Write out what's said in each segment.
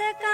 तका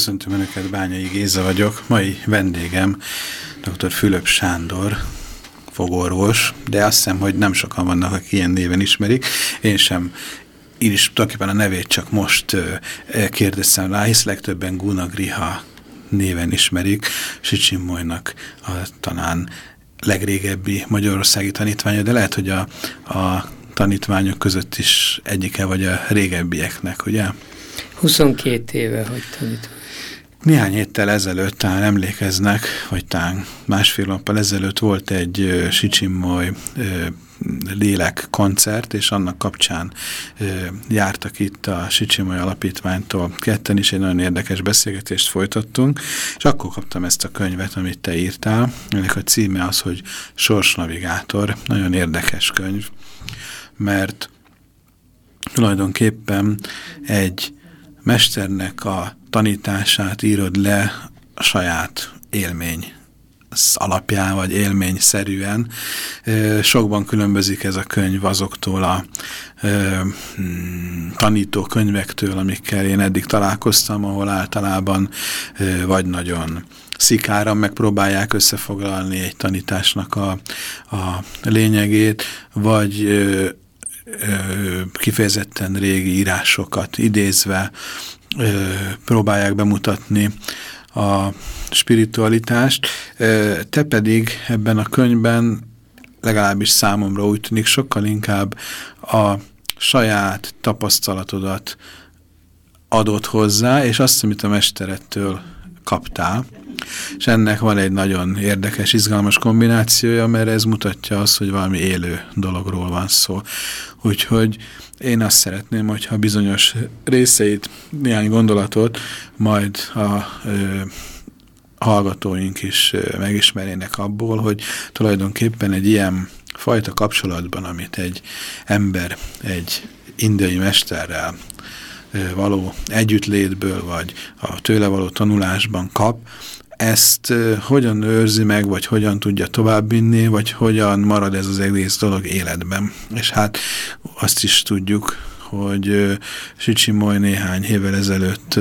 Köszöntöm Önöket, Bányai Géza vagyok. Mai vendégem dr. Fülöp Sándor, fogorvos, de azt hiszem, hogy nem sokan vannak, akik ilyen néven ismerik. Én sem én is tulajdonképpen a nevét csak most kérdeztem rá, hisz legtöbben Griha néven ismerik, Sicsimmolynak a talán legrégebbi magyarországi tanítványa, de lehet, hogy a, a tanítványok között is egyike vagy a régebbieknek, ugye? 22 éve, hogy tanítom. Néhány héttel ezelőtt talán emlékeznek, vagy talán másfél nappal ezelőtt volt egy uh, Sicsimmoly uh, lélek koncert, és annak kapcsán uh, jártak itt a Sicsimmoly alapítványtól ketten is, egy nagyon érdekes beszélgetést folytattunk, és akkor kaptam ezt a könyvet, amit te írtál. Ennek a címe az, hogy Sorsnavigátor. Nagyon érdekes könyv, mert tulajdonképpen egy mesternek a tanítását írod le a saját élmény alapján, vagy élményszerűen. Sokban különbözik ez a könyv azoktól a hmm, tanító könyvektől, amikkel én eddig találkoztam, ahol általában vagy nagyon szikára megpróbálják összefoglalni egy tanításnak a, a lényegét, vagy kifejezetten régi írásokat idézve próbálják bemutatni a spiritualitást. Te pedig ebben a könyvben legalábbis számomra úgy tűnik sokkal inkább a saját tapasztalatodat adott hozzá, és azt, amit a mesterettől kaptál. És ennek van egy nagyon érdekes, izgalmas kombinációja, mert ez mutatja azt, hogy valami élő dologról van szó. Úgyhogy én azt szeretném, hogyha bizonyos részeit, néhány gondolatot majd a ö, hallgatóink is megismerjenek abból, hogy tulajdonképpen egy ilyen fajta kapcsolatban, amit egy ember egy indiai mesterrel való együttlétből, vagy a tőle való tanulásban kap, ezt hogyan őrzi meg, vagy hogyan tudja továbbvinni, vagy hogyan marad ez az egész dolog életben. És hát azt is tudjuk, hogy Moly néhány évvel ezelőtt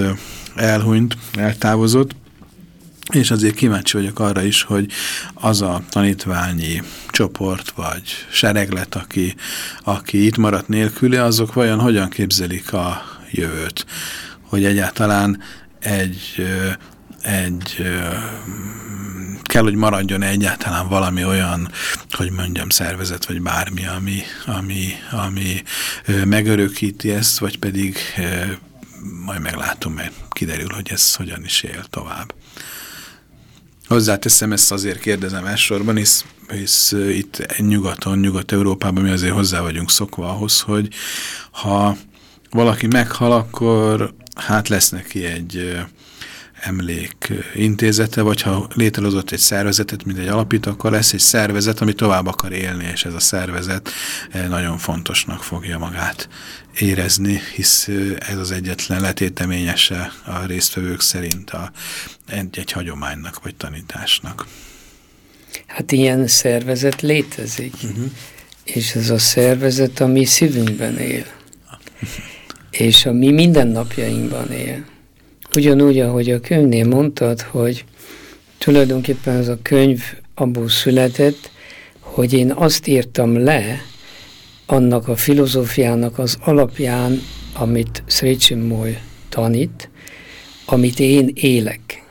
elhunyt, eltávozott, és azért kíváncsi vagyok arra is, hogy az a tanítványi csoport vagy sereglet, aki, aki itt maradt nélküle, azok vajon hogyan képzelik a jövőt? Hogy egyáltalán egy egy kell, hogy maradjon egyáltalán valami olyan, hogy mondjam, szervezet, vagy bármi, ami, ami, ami megörökíti ezt, vagy pedig majd meglátom, mert kiderül, hogy ez hogyan is él tovább. Hozzáteszem ezt azért kérdezem elsősorban, hisz, hisz itt nyugaton, Nyugat-Európában mi azért hozzá vagyunk szokva ahhoz, hogy ha valaki meghal, akkor hát lesz neki egy emlék intézete, vagy ha létrehozott egy szervezetet, mint egy alapító, akkor lesz egy szervezet, ami tovább akar élni, és ez a szervezet eh, nagyon fontosnak fogja magát érezni, hisz ez az egyetlen letéteményese a résztvevők szerint a, egy, egy hagyománynak vagy tanításnak. Hát ilyen szervezet létezik, uh mhm. -huh. és ez a szervezet a mi szívünkben él. és a mi mindennapjainkban él. Ugyanúgy, ahogy a könyvnél mondtad, hogy tulajdonképpen ez a könyv abból született, hogy én azt írtam le, annak a filozófiának az alapján, amit Sri tanít, amit én élek.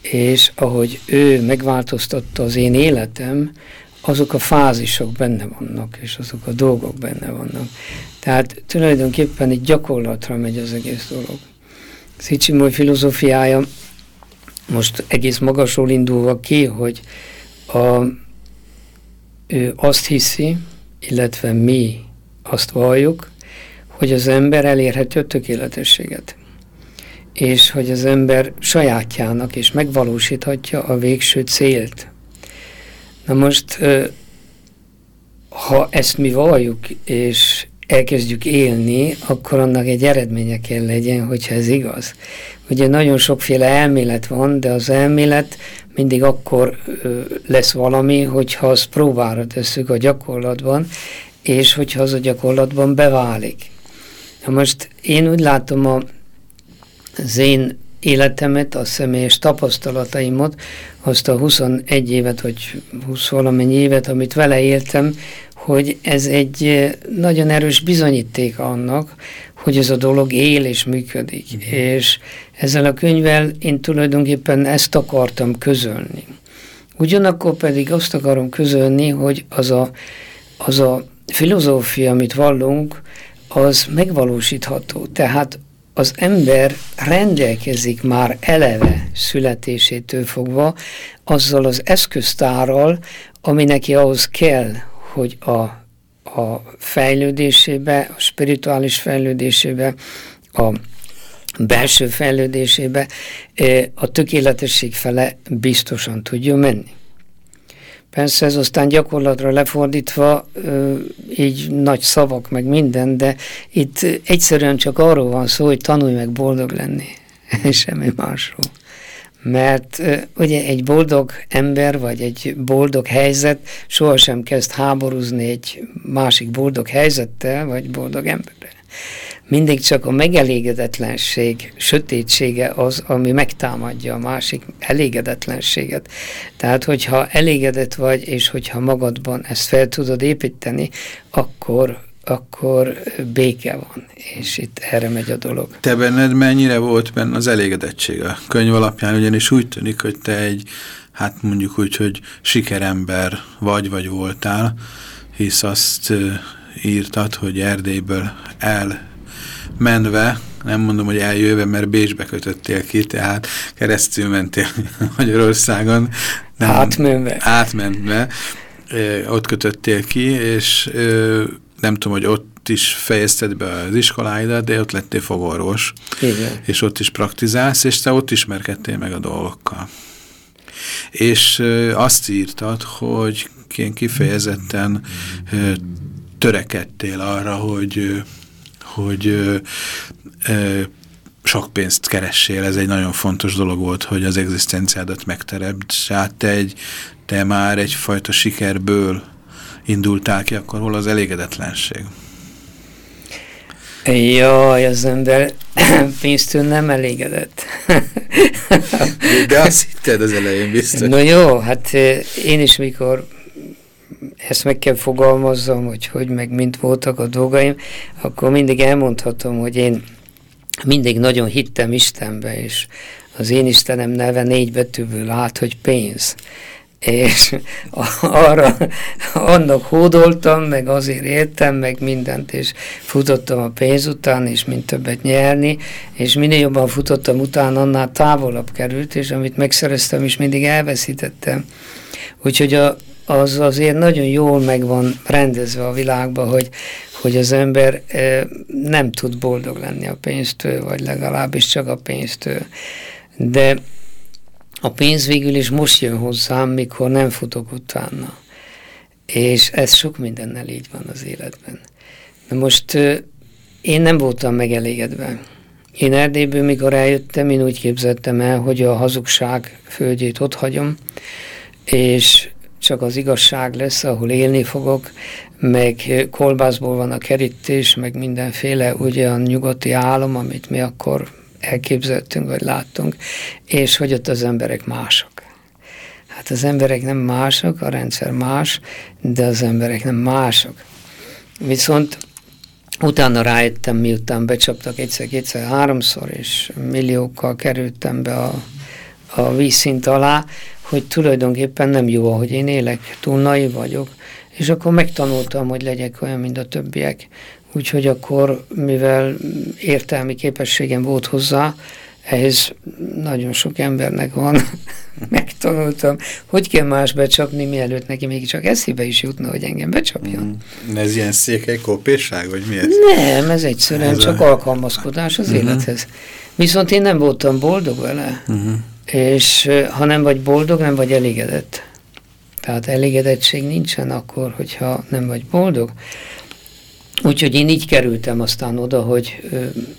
És ahogy ő megváltoztatta az én életem, azok a fázisok benne vannak, és azok a dolgok benne vannak. Tehát tulajdonképpen egy gyakorlatra megy az egész dolog. Szicsimói filozófiája most egész magasról indulva ki, hogy a, ő azt hiszi, illetve mi azt valljuk, hogy az ember elérheti a tökéletességet. És hogy az ember sajátjának is megvalósíthatja a végső célt. Na most, ha ezt mi valljuk, és elkezdjük élni, akkor annak egy eredménye kell legyen, hogyha ez igaz. Ugye nagyon sokféle elmélet van, de az elmélet mindig akkor lesz valami, hogyha azt próbára tesszük a gyakorlatban, és hogyha az a gyakorlatban beválik. Na most én úgy látom a, az én életemet, a személyes tapasztalataimat, azt a 21 évet, vagy 20 valamennyi évet, amit vele éltem, hogy ez egy nagyon erős bizonyíték annak, hogy ez a dolog él és működik. Mm. És ezzel a könyvvel én tulajdonképpen ezt akartam közölni. Ugyanakkor pedig azt akarom közölni, hogy az a, az a filozófia, amit vallunk, az megvalósítható. Tehát az ember rendelkezik már eleve születésétől fogva azzal az eszköztárral, ami neki ahhoz kell, hogy a, a fejlődésébe, a spirituális fejlődésébe, a belső fejlődésébe a tökéletesség fele biztosan tudja menni. Persze ez aztán gyakorlatra lefordítva így nagy szavak meg minden, de itt egyszerűen csak arról van szó, hogy tanulj meg boldog lenni, semmi másról. Mert ugye egy boldog ember, vagy egy boldog helyzet sohasem kezd háborúzni egy másik boldog helyzettel, vagy boldog emberrel mindig csak a megelégedetlenség, sötétsége az, ami megtámadja a másik elégedetlenséget. Tehát, hogyha elégedett vagy, és hogyha magadban ezt fel tudod építeni, akkor akkor béke van, és itt erre megy a dolog. Te benned mennyire volt benne az elégedettség a könyv alapján, ugyanis úgy tűnik, hogy te egy, hát mondjuk úgy, hogy sikerember vagy, vagy voltál, hisz azt írtad, hogy Erdélyből el menve, nem mondom, hogy eljöve, mert Bécsbe kötöttél ki, tehát keresztül mentél Magyarországon. Nem, átmenve. Átmenve. Ott kötöttél ki, és nem tudom, hogy ott is fejezted be az iskoláidat, de ott lettél fogorvos. Igen. És ott is praktizálsz, és te ott ismerkedtél meg a dolgokkal. És azt írtad, hogy kifejezetten törekedtél arra, hogy hogy sok pénzt keressél, ez egy nagyon fontos dolog volt, hogy az egzisztenciádat megteremtsd, hát te, egy, te már egyfajta sikerből indultál ki, akkor hol az elégedetlenség? Jaj, az ember pénztől nem elégedett. De azt hitted az elején biztos. No jó, hát én is mikor ezt meg kell fogalmazzam, hogy hogy meg mint voltak a dolgaim, akkor mindig elmondhatom, hogy én mindig nagyon hittem Istenbe, és az én Istenem neve négy betűből lát, hogy pénz. És arra, annak hódoltam, meg azért éltem, meg mindent, és futottam a pénz után, és mint többet nyerni, és minél jobban futottam utána, annál távolabb került, és amit megszereztem is mindig elveszítettem. Úgyhogy a, az azért nagyon jól meg van rendezve a világban, hogy, hogy az ember e, nem tud boldog lenni a pénztől, vagy legalábbis csak a pénztől. De a pénz végül is most jön hozzám, mikor nem futok utána. És ez sok mindennel így van az életben. Na most én nem voltam megelégedve. Én Erdélyből, mikor eljöttem, én úgy képzeltem el, hogy a hazugság földjét ott hagyom, és csak az igazság lesz, ahol élni fogok, meg kolbászból van a kerítés, meg mindenféle ugye a nyugati álom, amit mi akkor elképzeltünk, vagy láttunk, és hogy ott az emberek mások. Hát az emberek nem mások, a rendszer más, de az emberek nem mások. Viszont utána rájöttem, miután becsaptak egyszer, kétszer, háromszor, és milliókkal kerültem be a, a vízszint alá, hogy tulajdonképpen nem jó, ahogy én élek, túl naiv vagyok, és akkor megtanultam, hogy legyek olyan, mint a többiek. Úgyhogy akkor, mivel értelmi képességem volt hozzá, ehhez nagyon sok embernek van, megtanultam, hogy kell más becsapni, mielőtt neki még csak eszébe is jutna, hogy engem becsapjon. Mm. Ez ilyen székely kópésság, vagy mi ez? Nem, ez egyszerűen ez csak a... alkalmazkodás az uh mhm. -huh. élethez. Viszont én nem voltam boldog vele, uh mhm. -huh. és ha nem vagy boldog, nem vagy elégedett. Tehát elégedettség nincsen akkor, hogyha nem vagy boldog. Úgyhogy én így kerültem aztán oda, hogy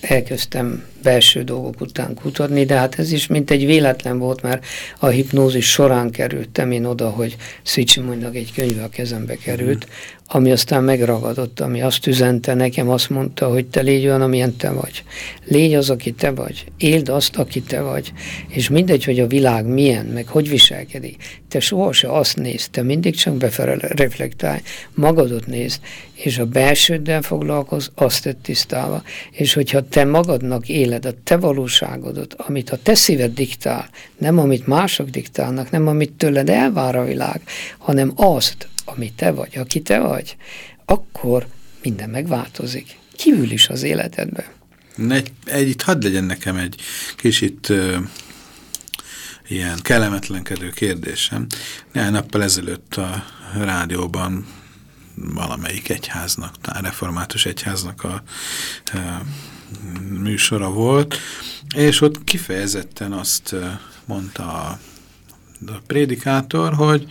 elkezdtem belső dolgok után kutatni, de hát ez is mint egy véletlen volt, mert a hipnózis során kerültem én oda, hogy Szicsimonynak egy könyve a kezembe került, ami aztán megragadott, ami azt üzente nekem, azt mondta, hogy te légy olyan, amilyen te vagy. Légy az, aki te vagy. Éld azt, aki te vagy. És mindegy, hogy a világ milyen, meg hogy viselkedik. Te sohasem azt nézd, te mindig csak befelé reflektálj, magadot nézd, és a belsőddel foglalkoz, azt tett tisztába. És hogyha te magadnak éled a te valóságodat, amit a te szíved diktál, nem amit mások diktálnak, nem amit tőled elvár a világ, hanem azt, ami te vagy, aki te vagy, akkor minden megváltozik. Kívül is az életedben. Egy, egy, itt hadd legyen nekem egy kicsit uh, ilyen kellemetlenkedő kérdésem. Néhány nappal ezelőtt a rádióban valamelyik egyháznak, a református egyháznak a uh, műsora volt, és ott kifejezetten azt mondta a, a prédikátor, hogy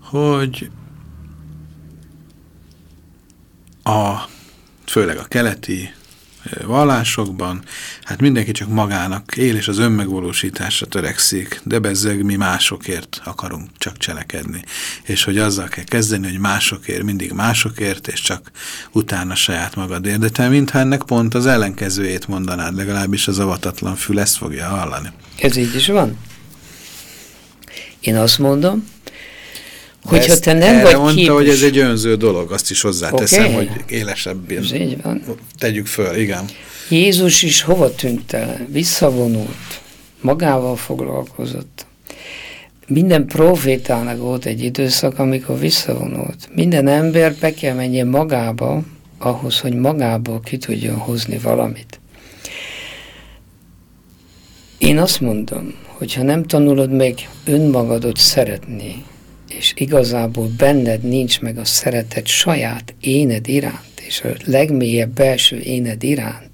hogy a, főleg a keleti vallásokban, hát mindenki csak magának él, és az önmegvalósításra törekszik, de bezzeg mi másokért akarunk csak cselekedni. És hogy azzal kell kezdeni, hogy másokért, mindig másokért, és csak utána saját magadért. De te mintha ennek pont az ellenkezőjét mondanád, legalábbis az avatatlan fül ezt fogja hallani. Ez így is van. Én azt mondom, Hogyha te nem vagy mondta, képes... hogy ez egy önző dolog, azt is hozzáteszem, okay. hogy így van. tegyük föl, igen. Jézus is hova tűnt el? Visszavonult, magával foglalkozott. Minden profétának volt egy időszak, amikor visszavonult. Minden ember be kell menjen magába, ahhoz, hogy magából ki tudjon hozni valamit. Én azt mondom, hogy ha nem tanulod meg önmagadot szeretni, és igazából benned nincs meg a szeretet saját éned iránt, és a legmélyebb belső éned iránt,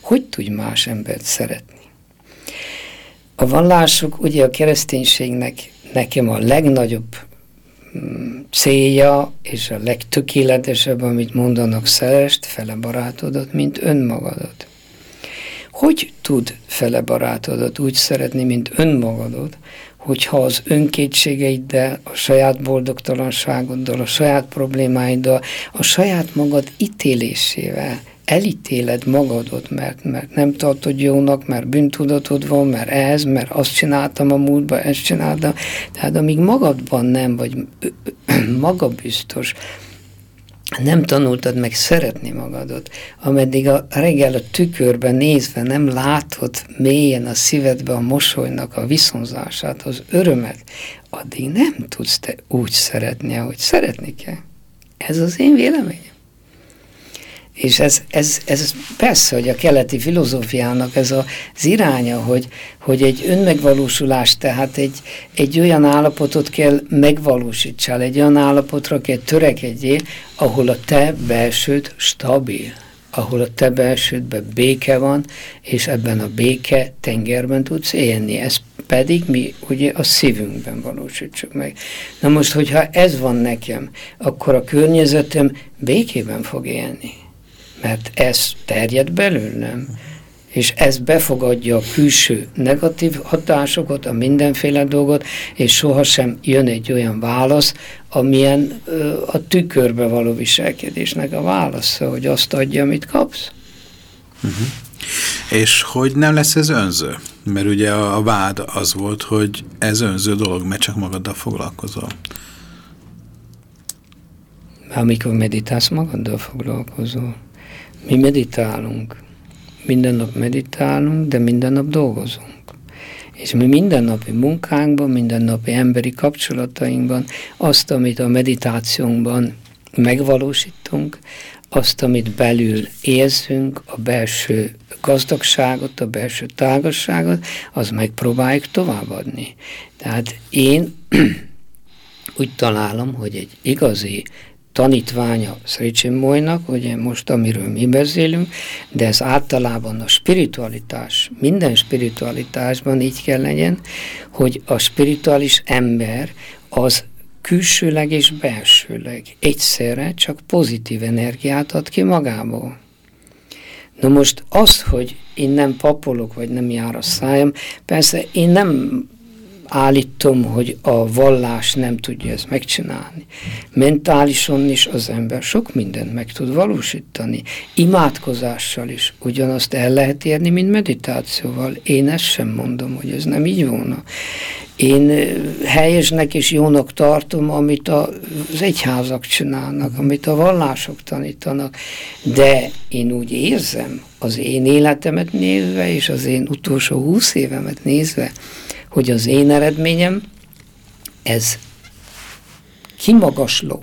hogy tudj más embert szeretni? A vallások, ugye a kereszténységnek nekem a legnagyobb mm, célja, és a legtökéletesebb, amit mondanak, szerest fele barátodat, mint önmagadat. Hogy tud fele barátodat úgy szeretni, mint önmagadat, hogyha az önkétségeiddel, a saját boldogtalanságoddal, a saját problémáiddal, a saját magad ítélésével elítéled magadot, mert, mert nem tartod jónak, mert bűntudatod van, mert ez, mert azt csináltam a múltban, ezt csináltam. Tehát amíg magadban nem vagy magabiztos, nem tanultad meg szeretni magadot, ameddig a reggel a tükörben nézve nem látod mélyen a szívedbe a mosolynak a viszonzását, az örömet, addig nem tudsz te úgy szeretni, ahogy szeretni kell. Ez az én véleményem. És ez, ez, ez persze, hogy a keleti filozófiának ez az iránya, hogy, hogy egy önmegvalósulás, tehát egy, egy olyan állapotot kell megvalósítsál, egy olyan állapotra kell törekedjél, ahol a te belsőd stabil, ahol a te belsődben béke van, és ebben a béke tengerben tudsz élni. Ez pedig mi ugye a szívünkben valósítsuk meg. Na most, hogyha ez van nekem, akkor a környezetem békében fog élni mert ez terjed belőlem. és ez befogadja a külső negatív hatásokat, a mindenféle dolgot, és sohasem jön egy olyan válasz, amilyen ö, a tükörbe való viselkedésnek a válasza, hogy azt adja, amit kapsz. Uh. -huh. És hogy nem lesz ez önző? Mert ugye a, a vád az volt, hogy ez önző dolog, mert csak magaddal foglalkozol. Amikor meditálsz, magaddal foglalkozol. Mi meditálunk. Minden nap meditálunk, de minden nap dolgozunk. És mi mindennapi munkánkban, mindennapi emberi kapcsolatainkban azt, amit a meditációnkban megvalósítunk, azt, amit belül érzünk, a belső gazdagságot, a belső tágasságot, az megpróbáljuk továbbadni. Tehát én úgy találom, hogy egy igazi tanítványa Sricsimmoynak, ugye most amiről mi beszélünk, de ez általában a spiritualitás, minden spiritualitásban így kell legyen, hogy a spirituális ember az külsőleg és belsőleg egyszerre csak pozitív energiát ad ki magából. Na most az, hogy én nem papolok, vagy nem jár a szájam, persze én nem állítom, hogy a vallás nem tudja ezt megcsinálni. Mentálisan is az ember sok mindent meg tud valósítani. Imádkozással is ugyanazt el lehet érni, mint meditációval. Én ezt sem mondom, hogy ez nem így volna. Én helyesnek és jónak tartom, amit az egyházak csinálnak, amit a vallások tanítanak, de én úgy érzem, az én életemet nézve, és az én utolsó húsz évemet nézve, hogy az én eredményem, ez kimagasló,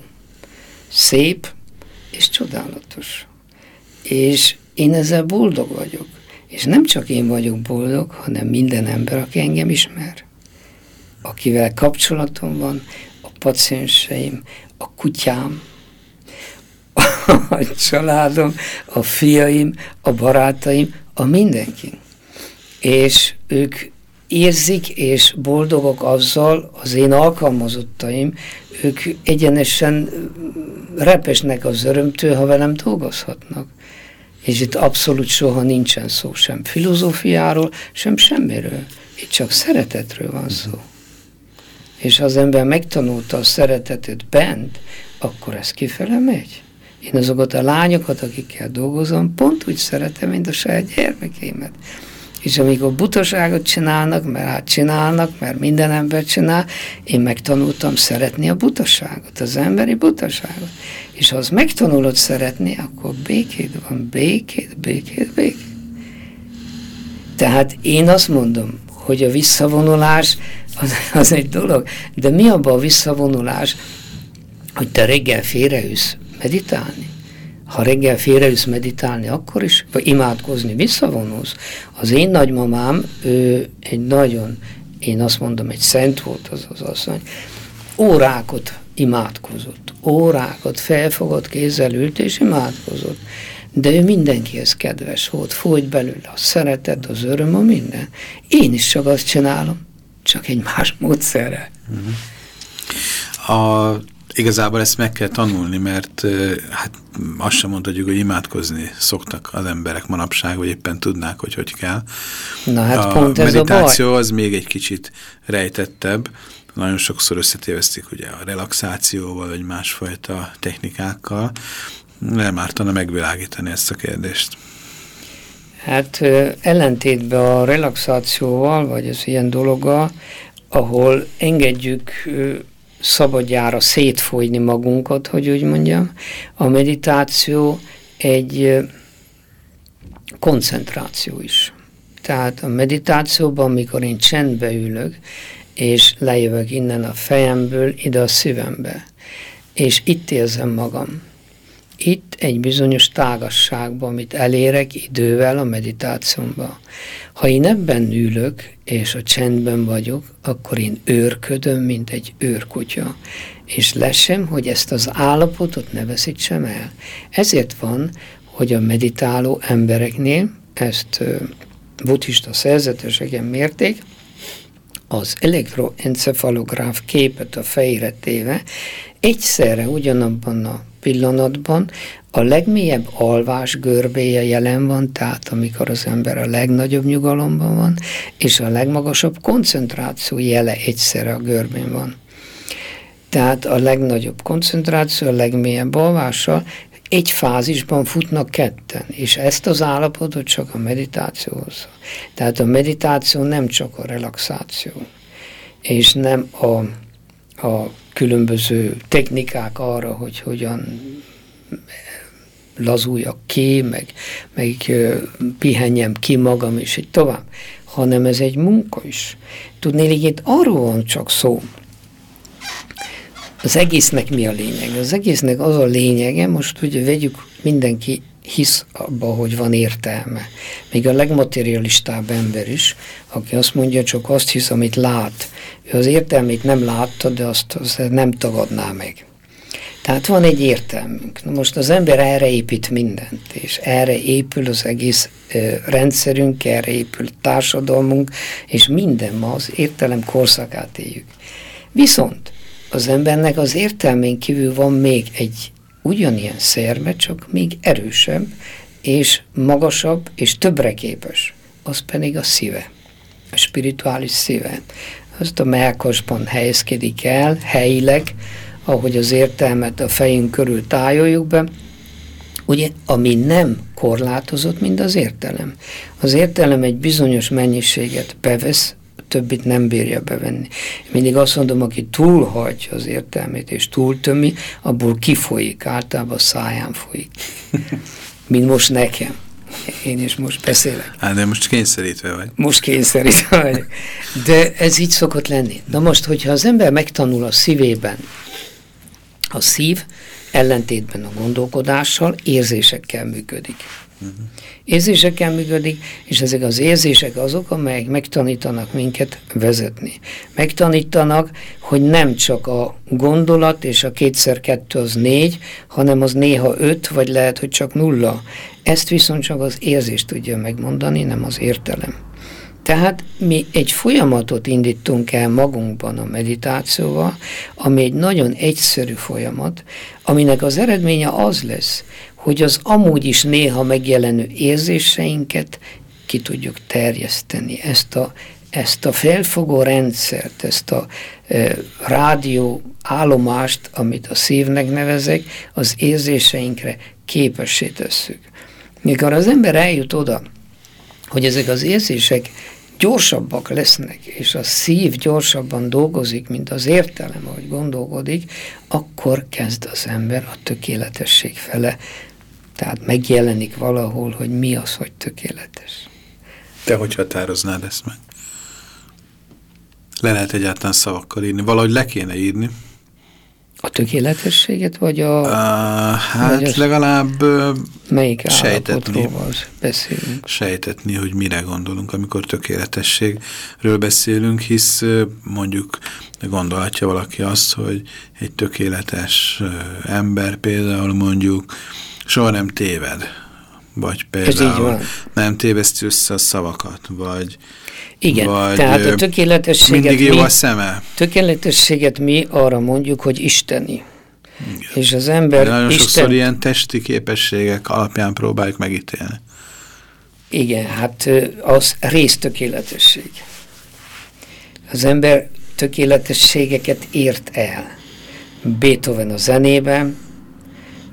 szép és csodálatos. És én ezzel boldog vagyok. És nem csak én vagyok boldog, hanem minden ember, aki engem ismer. Akivel kapcsolatom van, a pacienseim, a kutyám, a családom, a fiaim, a barátaim, a mindenki. És ők érzik és boldogok azzal, az én alkalmazottaim, ők egyenesen repesnek az örömtől, ha velem dolgozhatnak. És itt abszolút soha nincsen szó sem filozófiáról, sem semmiről. Itt csak szeretetről van szó. És ha az ember megtanulta a szeretetet bent, akkor ez kifele megy. Én azokat a lányokat, akikkel dolgozom, pont úgy szeretem, mint a saját gyermekeimet. És amikor butaságot csinálnak, mert hát csinálnak, mert minden ember csinál, én megtanultam szeretni a butaságot, az emberi butaságot. És ha az megtanulod szeretni, akkor békéd van, békéd, békéd, békéd. Tehát én azt mondom, hogy a visszavonulás az, az egy dolog, de mi abban a visszavonulás, hogy te reggel félreülsz meditálni? Ha reggel félreülsz meditálni, akkor is, vagy imádkozni, visszavonulsz. Az én nagymamám, ő egy nagyon, én azt mondom, egy szent volt az az asszony, órákot imádkozott, órákat felfogott, kézzel ült és imádkozott. De ő mindenkihez kedves volt, folyt belőle a szeretet, az öröm, a minden. Én is csak azt csinálom, csak egy más módszerrel. Uh mhm. -huh. A Igazából ezt meg kell tanulni, mert hát azt sem mondhatjuk, hogy imádkozni szoktak az emberek manapság, vagy éppen tudnák, hogy hogy kell. Na hát a pont ez meditáció a baj. az még egy kicsit rejtettebb. Nagyon sokszor összetévesztik ugye a relaxációval, vagy másfajta technikákkal. Nem ártana megvilágítani ezt a kérdést. Hát ellentétben a relaxációval, vagy az ilyen dologgal, ahol engedjük szabadjára szétfolyni magunkat, hogy úgy mondjam. A meditáció egy koncentráció is. Tehát a meditációban, amikor én csendbe ülök, és lejövök innen a fejemből ide a szívembe, és itt érzem magam. Itt egy bizonyos tágasságban, amit elérek idővel a meditációmban. Ha én ebben ülök, és a csendben vagyok, akkor én őrködöm, mint egy őrkutya. És lesem, hogy ezt az állapotot ne veszítsem el. Ezért van, hogy a meditáló embereknél, ezt buddhista szerzeteseken mérték, az elektroencefalográf képet a fejére téve, egyszerre ugyanabban a pillanatban a legmélyebb alvás görbéje jelen van, tehát amikor az ember a legnagyobb nyugalomban van, és a legmagasabb koncentráció jele egyszerre a görbén van. Tehát a legnagyobb koncentráció, a legmélyebb alvással egy fázisban futnak ketten, és ezt az állapotot csak a meditációhoz. Tehát a meditáció nem csak a relaxáció, és nem a, a különböző technikák arra, hogy hogyan lazuljak ki, meg, meg pihenjem ki magam, és így tovább, hanem ez egy munka is. Tudnélik, itt arról van csak szó, az egésznek mi a lényeg? Az egésznek az a lényege, most ugye vegyük, mindenki hisz abba, hogy van értelme. Még a legmaterialistább ember is, aki azt mondja, csak azt hisz, amit lát. Ő az értelmét nem látta, de azt, azt nem tagadná meg. Tehát van egy értelmünk. Na most az ember erre épít mindent, és erre épül az egész ö, rendszerünk, erre épül társadalmunk, és minden ma az értelem korszakát éljük. Viszont az embernek az értelmén kívül van még egy ugyanilyen szerve, csak még erősebb, és magasabb, és többre képes. Az pedig a szíve, a spirituális szíve. Azt a melkasban helyezkedik el, helyileg, ahogy az értelmet a fejünk körül tájoljuk be, ugye, ami nem korlátozott, mint az értelem. Az értelem egy bizonyos mennyiséget bevesz, többit nem bírja bevenni. Mindig azt mondom, aki túlhagyja az értelmét és túltömi, abból kifolyik, általában a száján folyik. Mint most nekem. Én is most beszélek. Hát de most kényszerítve vagy. Most kényszerítve vagy. De ez így szokott lenni. Na most, hogyha az ember megtanul a szívében, a szív ellentétben a gondolkodással érzésekkel működik. Érzésekkel működik, és ezek az érzések azok, amelyek megtanítanak minket vezetni. Megtanítanak, hogy nem csak a gondolat és a kétszer kettő az négy, hanem az néha öt, vagy lehet, hogy csak nulla. Ezt viszont csak az érzés tudja megmondani, nem az értelem. Tehát mi egy folyamatot indítunk el magunkban a meditációval, ami egy nagyon egyszerű folyamat, aminek az eredménye az lesz, hogy az amúgy is néha megjelenő érzéseinket ki tudjuk terjeszteni. Ezt a, ezt a felfogó rendszert, ezt a e, rádió állomást, amit a szívnek nevezek, az érzéseinkre képessé tesszük. Mikor az ember eljut oda, hogy ezek az érzések gyorsabbak lesznek, és a szív gyorsabban dolgozik, mint az értelem, ahogy gondolkodik, akkor kezd az ember a tökéletesség fele tehát megjelenik valahol, hogy mi az, hogy tökéletes. Te hogy határoznád ezt meg? Le lehet egyáltalán szavakkal írni. Valahogy le kéne írni. A tökéletességet, vagy a... Uh, hát vagy legalább melyik sejtetni, beszélünk? Sejtetni, hogy mire gondolunk, amikor tökéletességről beszélünk, hisz mondjuk gondolhatja valaki azt, hogy egy tökéletes ember például mondjuk soha nem téved. Vagy például nem téveszti össze a szavakat, vagy igen, vagy tehát a tökéletességet mindig jó mi, a szeme. Tökéletességet mi arra mondjuk, hogy isteni. Igen. És az ember... De nagyon Isten... sokszor ilyen testi képességek alapján próbáljuk megítélni. Igen, hát az résztökéletesség. Az ember tökéletességeket ért el. Beethoven a zenében,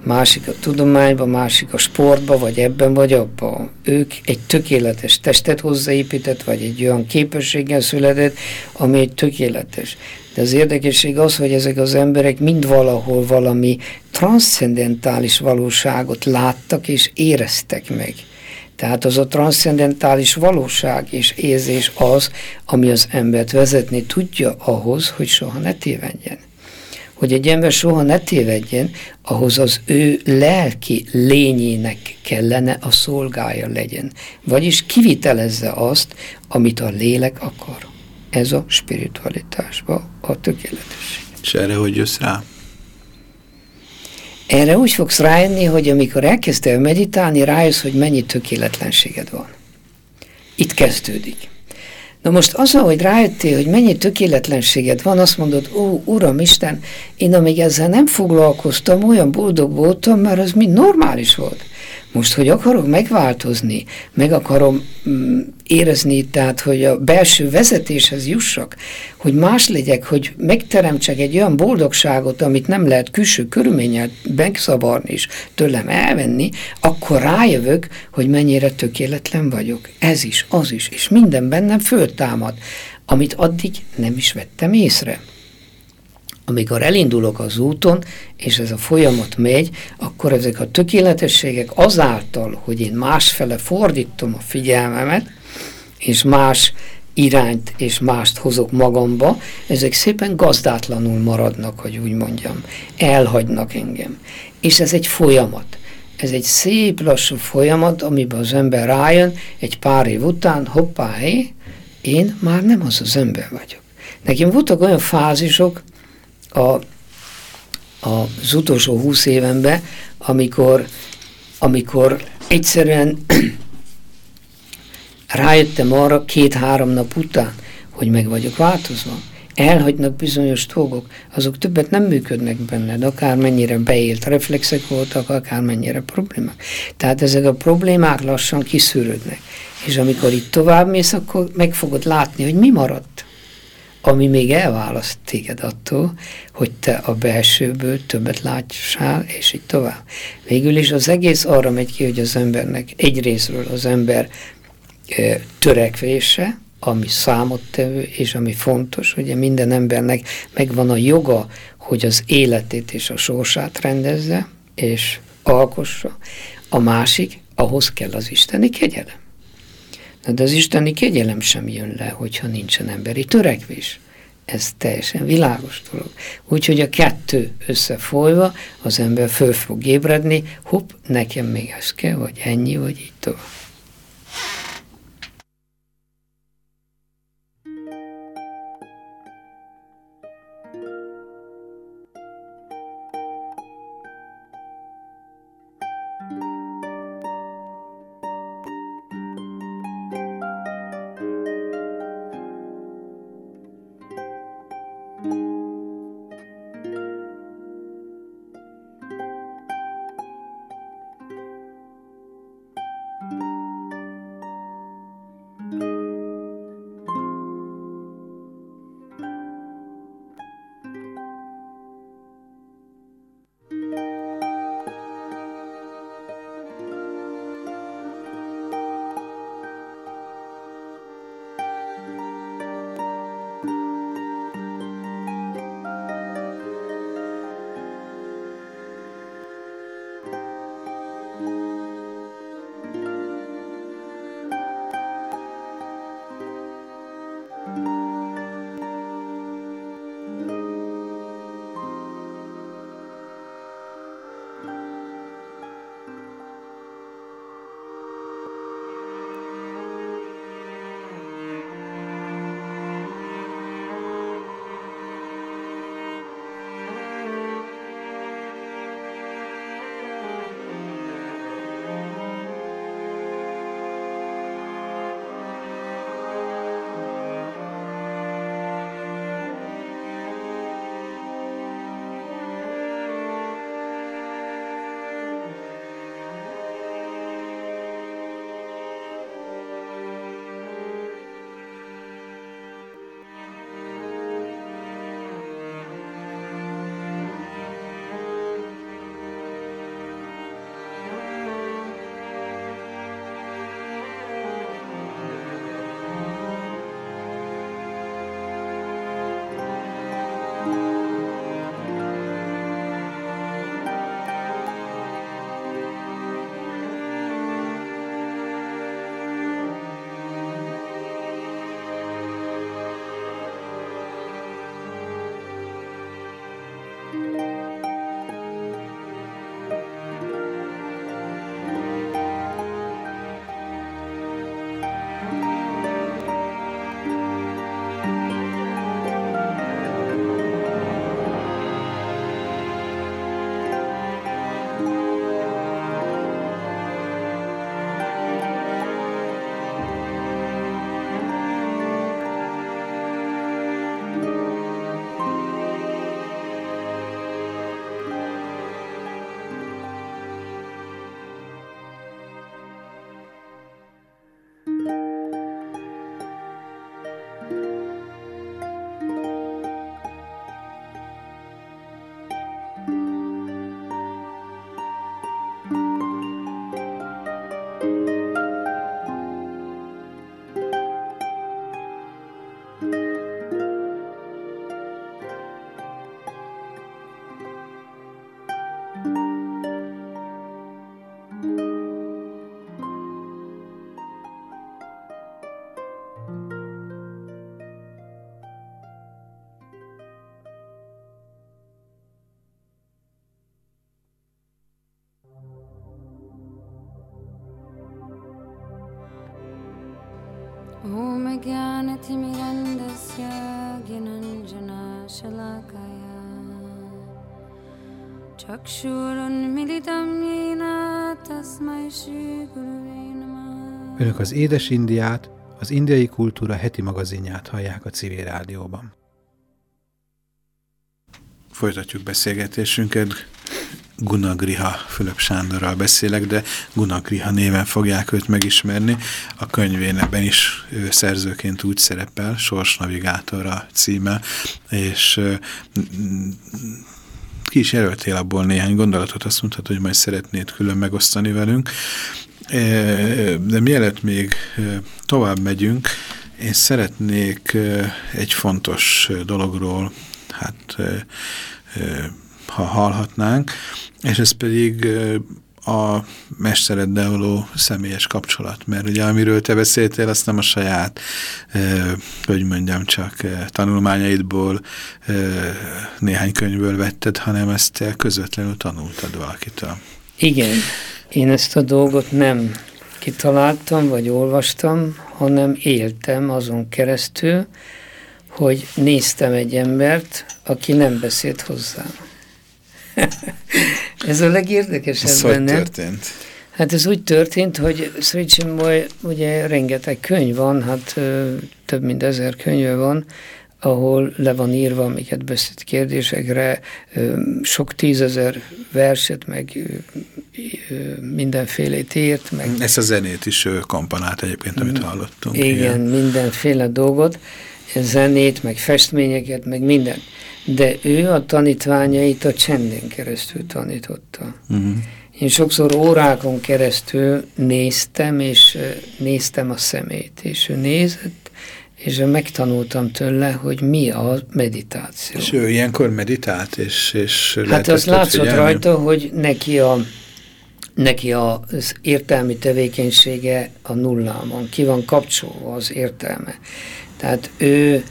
másik a tudományban, másik a sportban, vagy ebben, vagy abban. Ők egy tökéletes testet hozzáépített, vagy egy olyan képességgel született, ami egy tökéletes. De az érdekesség az, hogy ezek az emberek mind valahol valami transzcendentális valóságot láttak és éreztek meg. Tehát az a transzcendentális valóság és érzés az, ami az embert vezetni tudja ahhoz, hogy soha ne tévedjen hogy egy ember soha ne tévedjen, ahhoz az ő lelki lényének kellene a szolgája legyen. Vagyis kivitelezze azt, amit a lélek akar. Ez a spiritualitásba a tökéletesség. És erre hogy jössz rá? Erre úgy fogsz rájönni, hogy amikor elkezdtél meditálni, rájössz, hogy mennyi tökéletlenséged van. Itt kezdődik. Na most az, hogy rájöttél, hogy mennyi tökéletlenséged van, azt mondod, ó, Uram Isten, én amíg ezzel nem foglalkoztam, olyan boldog voltam, mert az mind normális volt. Most, hogy akarok megváltozni, meg akarom mm, érezni, tehát, hogy a belső vezetéshez jussak, hogy más legyek, hogy megteremtsek egy olyan boldogságot, amit nem lehet külső körülménnyel megszavarni és tőlem elvenni, akkor rájövök, hogy mennyire tökéletlen vagyok. Ez is, az is, és minden bennem föltámad, amit addig nem is vettem észre amikor elindulok az úton, és ez a folyamat megy, akkor ezek a tökéletességek azáltal, hogy én másfele fordítom a figyelmemet, és más irányt és mást hozok magamba, ezek szépen gazdátlanul maradnak, hogy úgy mondjam. Elhagynak engem. És ez egy folyamat. Ez egy szép, lassú folyamat, amiben az ember rájön, egy pár év után, hoppá, hé, én már nem az az ember vagyok. Nekem voltak olyan fázisok, a, az utolsó húsz évenben, amikor, amikor egyszerűen rájöttem arra két-három nap után, hogy meg vagyok változva. Elhagynak bizonyos dolgok, azok többet nem működnek benned, akármennyire beélt reflexek voltak, akármennyire problémák. Tehát ezek a problémák lassan kiszűrődnek. És amikor itt tovább mész, akkor meg fogod látni, hogy mi maradt ami még elválaszt téged attól, hogy te a belsőből többet látsál, és így tovább. Végül is az egész arra megy ki, hogy az embernek egyrésztről az ember e, törekvése, ami számottevő, és ami fontos, ugye minden embernek megvan a joga, hogy az életét és a sorsát rendezze, és alkossa. A másik, ahhoz kell az isteni kegyelem. De az isteni kegyelem sem jön le, hogyha nincsen emberi törekvés. Ez teljesen világos dolog. Úgyhogy a kettő összefolyva az ember föl fog ébredni, hopp, nekem még ez kell, vagy ennyi, vagy így tovább. ज्ञानतिमिरन्दस्य ज्ञानञ्जनाशलाकया चक्षुरुन्मिलितं येन तस्मै श्रीगुरुवे नमः Önök az Édes Indiát, az indiai kultúra heti magazinját hallják a civil rádióban. Folytatjuk beszélgetésünket. Gunagriha Fülöp Sándorral beszélek, de Gunagriha néven fogják őt megismerni. A könyvében is ő szerzőként úgy szerepel, Sorsnavigátora címe, és ki is jelöltél abból néhány gondolatot, azt mondtad, hogy majd szeretnéd külön megosztani velünk. De mielőtt még tovább megyünk, én szeretnék egy fontos dologról hát ha hallhatnánk, és ez pedig a mestereddel való személyes kapcsolat, mert ugye amiről te beszéltél, azt nem a saját, hogy mondjam, csak tanulmányaidból, néhány könyvből vetted, hanem ezt közvetlenül tanultad valakitől. Igen, én ezt a dolgot nem kitaláltam, vagy olvastam, hanem éltem azon keresztül, hogy néztem egy embert, aki nem beszélt hozzám. Ez a legérdekesebb ez benne. hogy történt? Hát ez úgy történt, hogy Sricsimboy, ugye rengeteg könyv van, hát több mint ezer könyve van, ahol le van írva, amiket beszélt kérdésekre, sok tízezer verset, meg mindenfélét írt. Meg, Ezt a zenét is kompanált egyébként, amit hallottunk. Igen, igen, mindenféle dolgot, zenét, meg festményeket, meg mindent de ő a tanítványait a csendén keresztül tanította. Uh-huh. Én sokszor órákon keresztül néztem, és néztem a szemét, és ő nézett, és megtanultam tőle, hogy mi a meditáció. És ő ilyenkor meditált, és, és Hát az látszott figyelni? rajta, hogy neki a neki az értelmi tevékenysége a nullámon, ki van kapcsolva az értelme. Tehát ő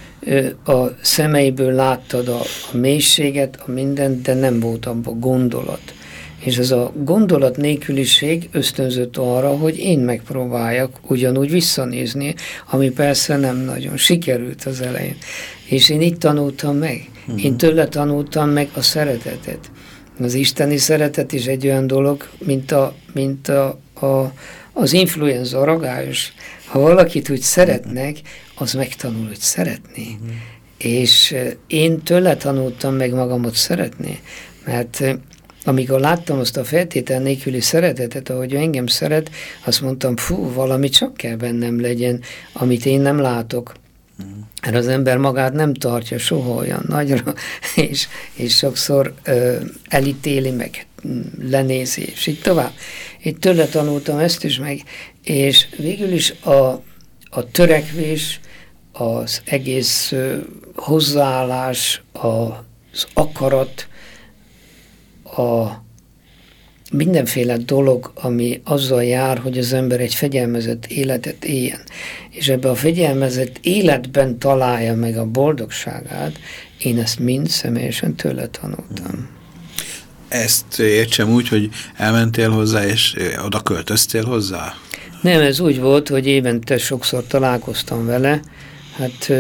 a szemeiből láttad a, a mélységet, a mindent, de nem volt abban gondolat. És ez a gondolat nélküliség ösztönzött arra, hogy én megpróbáljak ugyanúgy visszanézni, ami persze nem nagyon sikerült az elején. És én így tanultam meg. Uh-huh. Én tőle tanultam meg a szeretetet. Az isteni szeretet is egy olyan dolog, mint, a, mint a, a, az influenza, ragályos. Ha valakit úgy szeretnek, az megtanul, hogy szeretni. Uh-huh. És én tőle tanultam meg magamot szeretni, mert amikor láttam azt a feltétel nélküli szeretetet, ahogy engem szeret, azt mondtam, fú, valami csak kell bennem legyen, amit én nem látok. Mert az ember magát nem tartja soha olyan nagyra, és, és sokszor ö, elítéli meg, lenézi, és így tovább. Én tőle tanultam ezt is meg, és végül is a, a törekvés, az egész hozzáállás, az akarat, a mindenféle dolog, ami azzal jár, hogy az ember egy fegyelmezett életet éljen, és ebbe a fegyelmezett életben találja meg a boldogságát, én ezt mind személyesen tőle tanultam. Ezt értsem úgy, hogy elmentél hozzá, és oda költöztél hozzá? Nem, ez úgy volt, hogy évente sokszor találkoztam vele, hát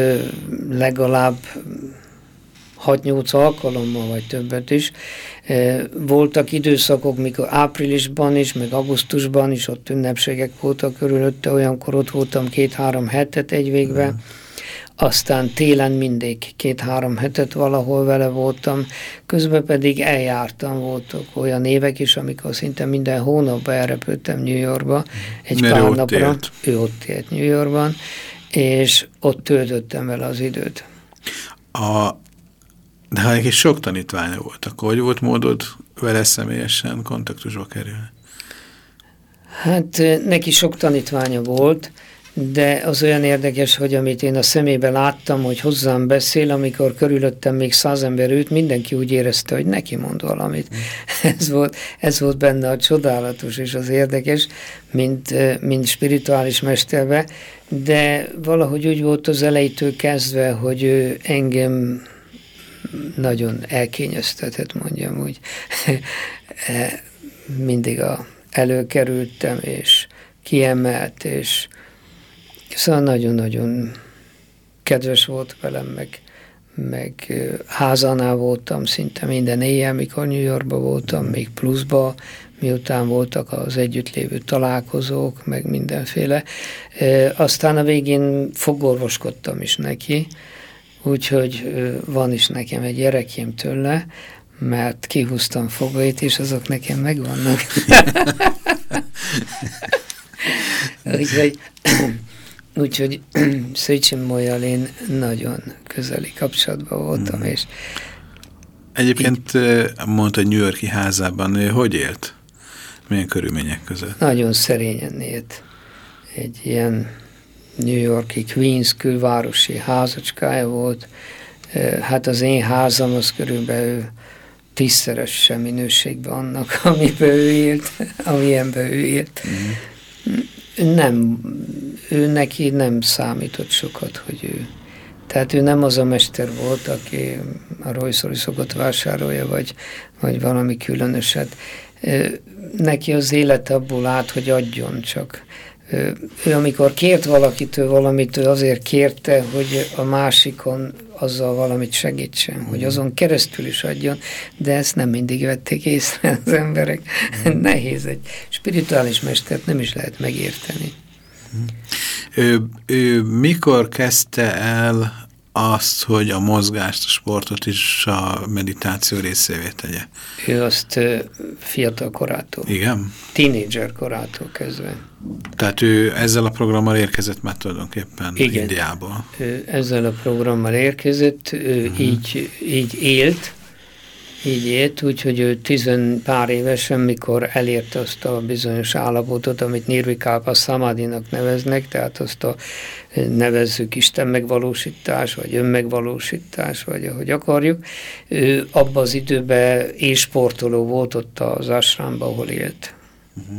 legalább 6-8 alkalommal, vagy többet is. Voltak időszakok, mikor áprilisban is, meg augusztusban is ott ünnepségek voltak körülötte, olyankor ott voltam két-három hetet egy végben. Mm. Aztán télen mindig két-három hetet valahol vele voltam, közben pedig eljártam, voltak olyan évek is, amikor szinte minden hónapban elrepültem New Yorkba, egy Mert pár ott napra. Élt. Ő ott élt New Yorkban, és ott töltöttem vele az időt. A, de ha egy sok tanítványa volt, akkor hogy volt módod vele személyesen kontaktusba kerülni? Hát neki sok tanítványa volt, de az olyan érdekes, hogy amit én a szemébe láttam, hogy hozzám beszél, amikor körülöttem még száz ember őt, mindenki úgy érezte, hogy neki mond valamit. Mm. Ez, volt, ez volt benne a csodálatos és az érdekes, mint, mint spirituális mesterbe, de valahogy úgy volt az elejétől kezdve, hogy ő engem nagyon elkényeztetett, mondjam úgy. Mindig a, előkerültem, és kiemelt, és Szóval nagyon-nagyon kedves volt velem, meg, meg házánál voltam szinte minden éjjel, mikor New Yorkba voltam, még pluszba, miután voltak az együttlévő találkozók, meg mindenféle. Aztán a végén fogorvoskodtam is neki, úgyhogy van is nekem egy gyerekém tőle, mert kihúztam fogait, és azok nekem megvannak. úgyhogy úgyhogy Szöcsim Molyal én nagyon közeli kapcsolatban voltam, mm. és Egyébként mondta, hogy New Yorki házában hogy élt? Milyen körülmények között? Nagyon szerényen élt. Egy ilyen New Yorki Queens külvárosi házacskája volt. Hát az én házam az körülbelül tízszeres minőségben annak, amiben ő élt, amilyenben ő élt. Mm. Nem, ő neki nem számított sokat, hogy ő tehát ő nem az a mester volt, aki a Royce szokott vásárolja, vagy, vagy valami különöset neki az élet abból át, hogy adjon csak. Ő amikor kért valakitől valamit, ő azért kérte, hogy a másikon azzal valamit segítsen, hogy azon keresztül is adjon, de ezt nem mindig vették észre az emberek. Mm. Nehéz egy spirituális mestert nem is lehet megérteni. Ő, ő mikor kezdte el azt, hogy a mozgást, a sportot is a meditáció részévé tegye. Ő azt fiatal korától. Igen? Tínédzser korától kezdve. Tehát ő ezzel a programmal érkezett már tulajdonképpen Igen. Indiából. Ő ezzel a programmal érkezett, ő uh mhm. -huh. így, így élt, így élt, úgyhogy ő tizen pár évesen, mikor elérte azt a bizonyos állapotot, amit Nirvikápa Samadhinak neveznek, tehát azt a nevezzük Isten megvalósítás, vagy önmegvalósítás, vagy ahogy akarjuk, ő abban az időben sportoló volt ott az ásrámban, ahol élt. Uh -huh.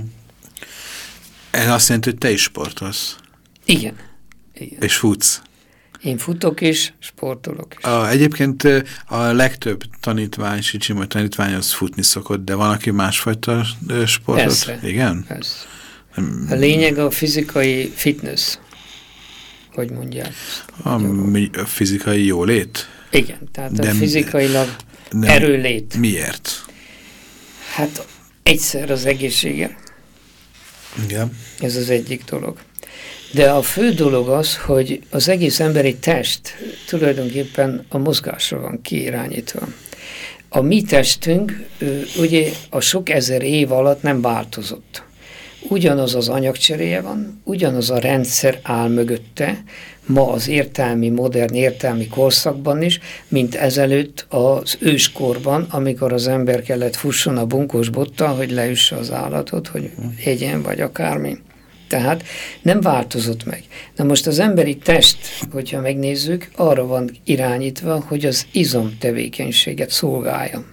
Ez azt jelenti, hogy te is sportolsz? Igen. Igen. És futsz? Én futok is, sportolok is. A, egyébként a legtöbb tanítvány, Sicsimai tanítvány az futni szokott, de van, aki másfajta sportot? Persze. Igen? Persze. A lényeg a fizikai fitness, hogy mondják. A, a fizikai jólét? Igen, tehát de, a fizikailag de, erőlét. Miért? Hát egyszer az egészsége. Igen. Ez az egyik dolog. De a fő dolog az, hogy az egész emberi test tulajdonképpen a mozgásra van kiirányítva. A mi testünk ugye a sok ezer év alatt nem változott. Ugyanaz az anyagcseréje van, ugyanaz a rendszer áll mögötte, ma az értelmi, modern értelmi korszakban is, mint ezelőtt az őskorban, amikor az ember kellett fusson a bunkós bottal, hogy leüsse az állatot, hogy egyen vagy akármi. Tehát nem változott meg. Na most az emberi test, hogyha megnézzük, arra van irányítva, hogy az izom tevékenységet szolgálja.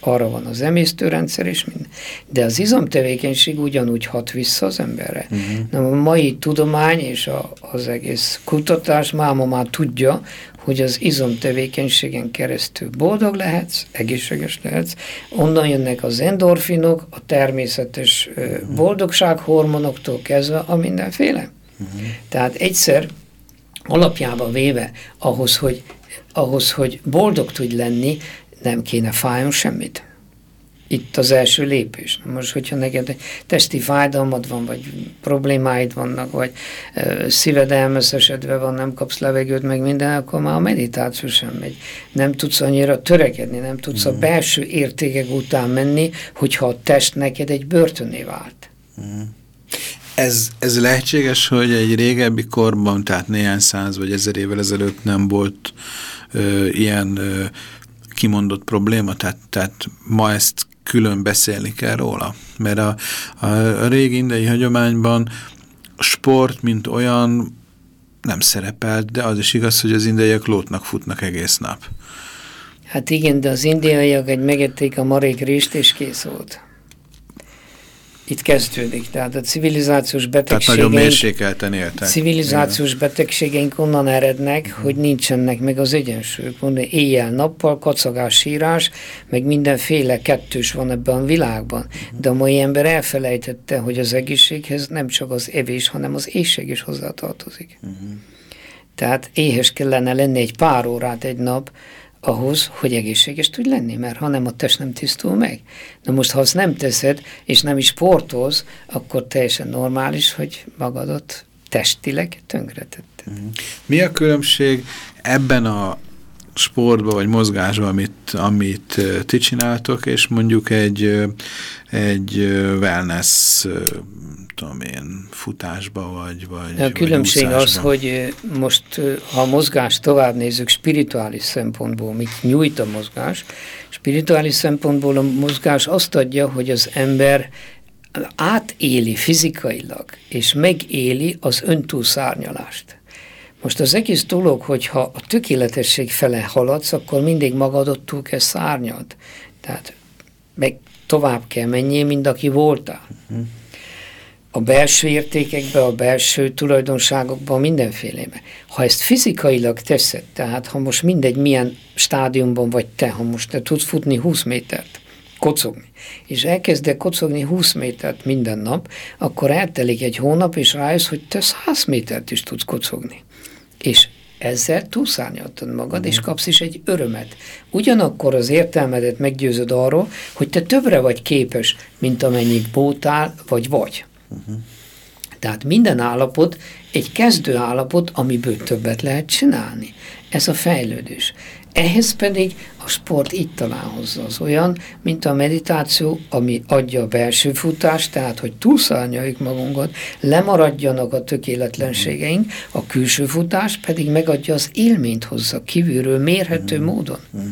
Arra van az emésztőrendszer és minden. De az izomtevékenység ugyanúgy hat vissza az emberre. Uh-huh. Na, a mai tudomány és a, az egész kutatás máma már tudja, hogy az izomtevékenységen keresztül boldog lehetsz, egészséges lehetsz, onnan jönnek az endorfinok, a természetes uh-huh. boldogsághormonoktól kezdve a mindenféle. Uh-huh. Tehát egyszer alapjába véve ahhoz, hogy, ahhoz, hogy boldog tudj lenni, nem kéne fájjon semmit itt az első lépés. Most, hogyha neked testi fájdalmad van, vagy problémáid vannak, vagy uh, szíved elmeszesedve van, nem kapsz levegőt, meg minden, akkor már a meditáció sem megy. Nem tudsz annyira törekedni, nem tudsz mm. a belső értékek után menni, hogyha a test neked egy börtöné vált. Mm. Ez, ez lehetséges, hogy egy régebbi korban, tehát néhány száz vagy ezer évvel ezelőtt nem volt ö, ilyen ö, kimondott probléma, tehát, tehát ma ezt külön beszélni kell róla. Mert a, a, régi indiai hagyományban sport, mint olyan nem szerepelt, de az is igaz, hogy az indiaiak lótnak futnak egész nap. Hát igen, de az indiaiak egy megették a marék rést, és kész volt. Itt kezdődik. Tehát a civilizációs betegségeink... Tehát nagyon mérsékelten éltek. Civilizációs Igen. betegségeink onnan erednek, uh-huh. hogy nincsenek meg az egyensúlyok. Éjjel-nappal kacagás, sírás, meg mindenféle kettős van ebben a világban. Uh-huh. De a mai ember elfelejtette, hogy az egészséghez nem csak az evés, hanem az éjség is hozzátartozik. Uh-huh. Tehát éhes kellene lenni egy pár órát egy nap, ahhoz, hogy egészséges tudj lenni, mert ha nem, a test nem tisztul meg. Na most, ha azt nem teszed, és nem is sportoz, akkor teljesen normális, hogy magadat testileg tönkretetted. Mhm. Mi a különbség ebben a sportban vagy mozgásban, amit, amit ti csináltok, és mondjuk egy, egy wellness tudom én, futásba vagy, vagy A különbség vagy az, hogy most, ha a mozgást tovább nézzük spirituális szempontból, mit nyújt a mozgás, spirituális szempontból a mozgás azt adja, hogy az ember átéli fizikailag, és megéli az öntúlszárnyalást. Most az egész dolog, hogyha a tökéletesség fele haladsz, akkor mindig magadat túl kell szárnyad. Tehát meg tovább kell menjél, mint aki voltál. A belső értékekbe, a belső tulajdonságokba, mindenfélébe. Ha ezt fizikailag teszed, tehát ha most mindegy milyen stádiumban vagy te, ha most te tudsz futni 20 métert, kocogni, és elkezdek kocogni 20 métert minden nap, akkor eltelik egy hónap, és rájössz, hogy te 100 métert is tudsz kocogni. És ezzel túlszárnyaltad magad, uh-huh. és kapsz is egy örömet. Ugyanakkor az értelmedet meggyőzöd arról, hogy te többre vagy képes, mint amennyit bótál, vagy vagy. Uh-huh. Tehát minden állapot egy kezdő állapot, amiből többet lehet csinálni. Ez a fejlődés. Ehhez pedig a sport itt talán hozza az olyan, mint a meditáció, ami adja a belső futást, tehát hogy túlszárnyaljuk magunkat, lemaradjanak a tökéletlenségeink, a külső futás pedig megadja az élményt hozza kívülről mérhető uh-huh. módon. Uh-huh.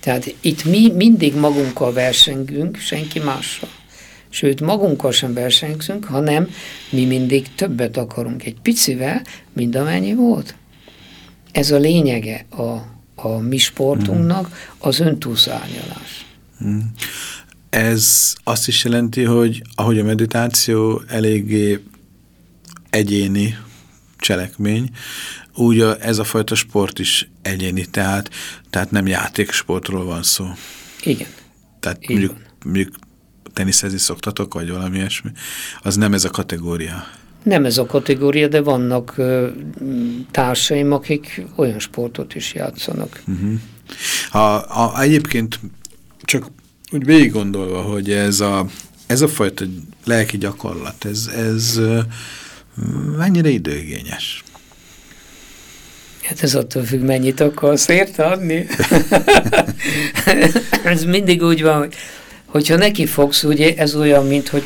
Tehát itt mi mindig magunkkal versengünk, senki mással. Sőt, magunkkal sem versenyzünk, hanem mi mindig többet akarunk egy picivel, mint amennyi volt. Ez a lényege a, a mi sportunknak, az öntúszárnyalás. Ez azt is jelenti, hogy ahogy a meditáció eléggé egyéni cselekmény, úgy a, ez a fajta sport is egyéni, tehát, tehát nem játéksportról van szó. Igen. Tehát mondjuk, mondjuk teniszezni szoktatok, vagy valami ilyesmi, az nem ez a kategória. Nem ez a kategória, de vannak társaim, akik olyan sportot is játszanak. Uh -huh. a, a, egyébként csak úgy végig gondolva, hogy ez a, ez a fajta lelki gyakorlat, ez, ez mennyire időigényes? Hát ez attól függ, mennyit akarsz érte adni. ez mindig úgy van, hogy hogyha neki fogsz, ugye ez olyan, mint hogy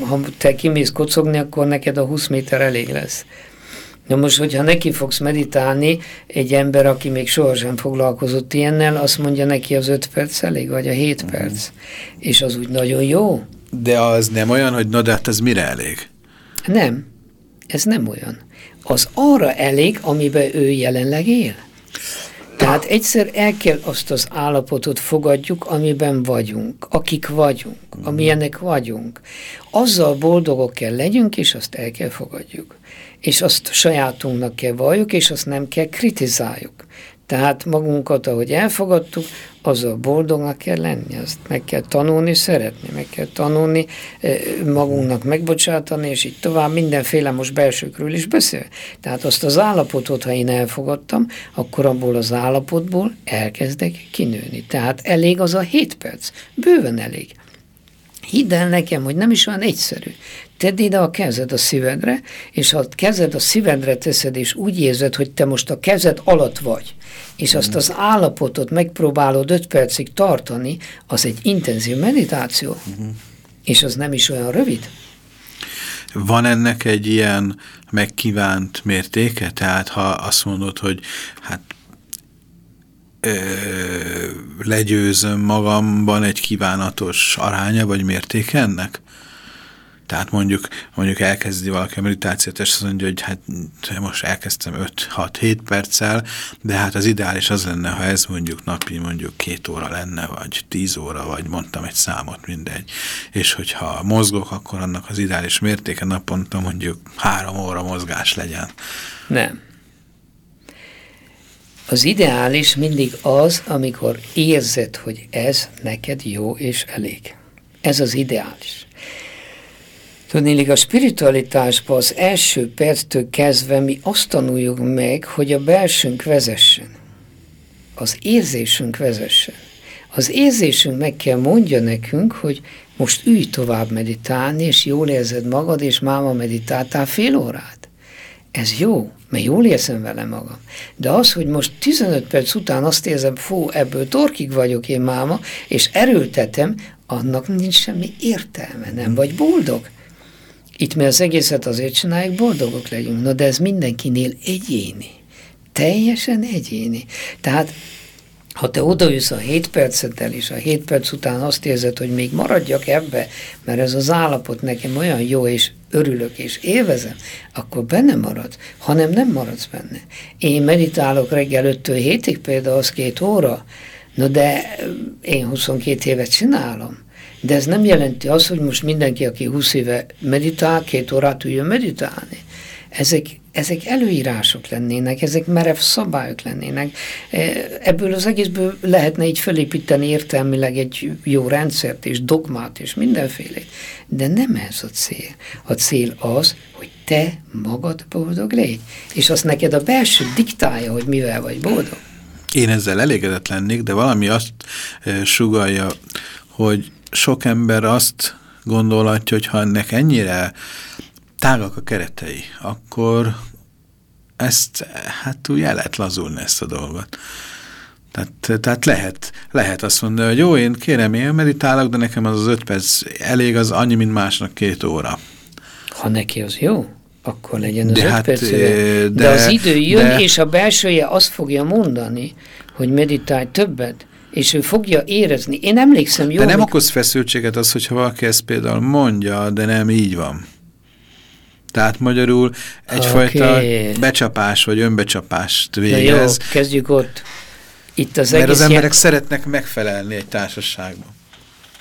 ha te kimész kocogni, akkor neked a 20 méter elég lesz. Na most, hogyha neki fogsz meditálni, egy ember, aki még sohasem foglalkozott ilyennel, azt mondja neki az 5 perc elég, vagy a 7 uh -huh. perc. És az úgy nagyon jó. De az nem olyan, hogy na de hát ez mire elég? Nem, ez nem olyan. Az arra elég, amiben ő jelenleg él. Tehát egyszer el kell azt az állapotot fogadjuk, amiben vagyunk, akik vagyunk, amilyenek vagyunk. Azzal boldogok kell legyünk, és azt el kell fogadjuk. És azt sajátunknak kell valljuk, és azt nem kell kritizáljuk. Tehát magunkat, ahogy elfogadtuk, azzal boldognak kell lenni, azt meg kell tanulni, szeretni, meg kell tanulni, magunknak megbocsátani, és így tovább mindenféle most belsőkről is beszél. Tehát azt az állapotot, ha én elfogadtam, akkor abból az állapotból elkezdek kinőni. Tehát elég az a 7 perc, bőven elég. Hidd el nekem, hogy nem is olyan egyszerű. Tedd ide a kezed a szívedre, és ha a kezed a szívedre teszed, és úgy érzed, hogy te most a kezed alatt vagy, és azt az állapotot megpróbálod öt percig tartani, az egy intenzív meditáció, uh-huh. és az nem is olyan rövid. Van ennek egy ilyen megkívánt mértéke? Tehát ha azt mondod, hogy hát ö, legyőzöm magamban egy kívánatos aránya vagy mértéke ennek? Tehát mondjuk, mondjuk elkezdi valaki a meditációt, és azt mondja, hogy hát most elkezdtem 5-6-7 perccel, de hát az ideális az lenne, ha ez mondjuk napi mondjuk két óra lenne, vagy 10 óra, vagy mondtam egy számot, mindegy. És hogyha mozgok, akkor annak az ideális mértéke naponta mondjuk három óra mozgás legyen. Nem. Az ideális mindig az, amikor érzed, hogy ez neked jó és elég. Ez az ideális. Tudnélik, a spiritualitásban az első perctől kezdve mi azt tanuljuk meg, hogy a belsőnk vezessen. Az érzésünk vezessen. Az érzésünk meg kell mondja nekünk, hogy most ülj tovább meditálni, és jól érzed magad, és máma meditáltál fél órát. Ez jó, mert jól érzem vele magam. De az, hogy most 15 perc után azt érzem, fú, ebből torkig vagyok én máma, és erőltetem, annak nincs semmi értelme, nem vagy boldog. Itt mi az egészet azért csináljuk, boldogok legyünk. Na de ez mindenkinél egyéni. Teljesen egyéni. Tehát ha te odaülsz a 7 perceddel, és a 7 perc után azt érzed, hogy még maradjak ebbe, mert ez az állapot nekem olyan jó, és örülök, és élvezem, akkor benne maradsz, hanem nem maradsz benne. Én meditálok reggel 5-től 7-ig például, az két óra, no de én 22 évet csinálom. De ez nem jelenti azt, hogy most mindenki, aki 20 éve meditál, két órát üljön meditálni. Ezek, ezek előírások lennének, ezek merev szabályok lennének. E, ebből az egészből lehetne így felépíteni értelmileg egy jó rendszert és dogmát és mindenfélét. De nem ez a cél. A cél az, hogy te magad boldog légy. És azt neked a belső diktálja, hogy mivel vagy boldog. Én ezzel elégedett lennék, de valami azt e, sugalja, hogy sok ember azt gondolhatja, hogy ha ennek ennyire tágak a keretei, akkor ezt, hát úgy el lehet lazulni ezt a dolgot. Tehát, tehát lehet, lehet azt mondani, hogy jó, én kérem, én meditálok, de nekem az az öt perc elég, az annyi, mint másnak két óra. Ha neki az jó, akkor legyen az de öt hát, perc. De, de az idő jön, de, és a belsője azt fogja mondani, hogy meditálj többet, és ő fogja érezni. Én emlékszem jól... De nem okoz feszültséget az, hogyha valaki ezt például mondja, de nem így van. Tehát magyarul egyfajta okay. becsapás vagy önbecsapást végez. De jó, kezdjük ott. Itt az Mert az emberek szeretnek megfelelni egy társaságban.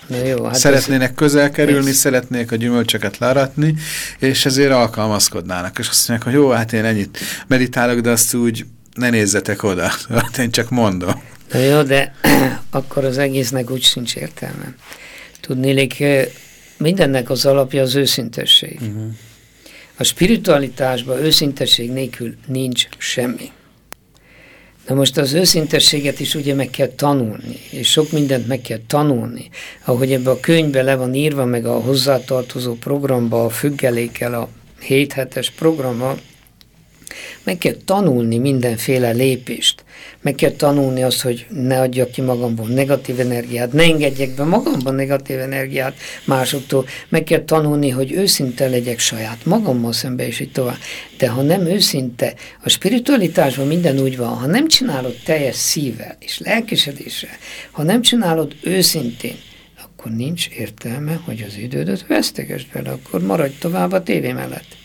Na jó, hát Szeretnének ez, közel kerülni, ez... szeretnék a gyümölcsöket láratni, és ezért alkalmazkodnának. És azt mondják, hogy jó, hát én ennyit meditálok, de azt úgy ne nézzetek oda. Hát én csak mondom. Na jó, de akkor az egésznek úgy sincs értelme. Tudnélik, mindennek az alapja az őszintesség. Uh mhm. -huh. A spiritualitásban őszintesség nélkül nincs semmi. Na most az őszintességet is ugye meg kell tanulni, és sok mindent meg kell tanulni. Ahogy ebbe a könyvbe le van írva, meg a hozzátartozó programba, a függelékkel, a 7 hetes programmal, meg kell tanulni mindenféle lépést. Meg kell tanulni azt, hogy ne adjak ki magamból negatív energiát, ne engedjek be magamban negatív energiát másoktól. Meg kell tanulni, hogy őszinte legyek saját magammal szembe, és így tovább. De ha nem őszinte, a spiritualitásban minden úgy van, ha nem csinálod teljes szívvel és lelkesedéssel, ha nem csinálod őszintén, akkor nincs értelme, hogy az idődet vesztegesd vele, akkor maradj tovább a tévé mellett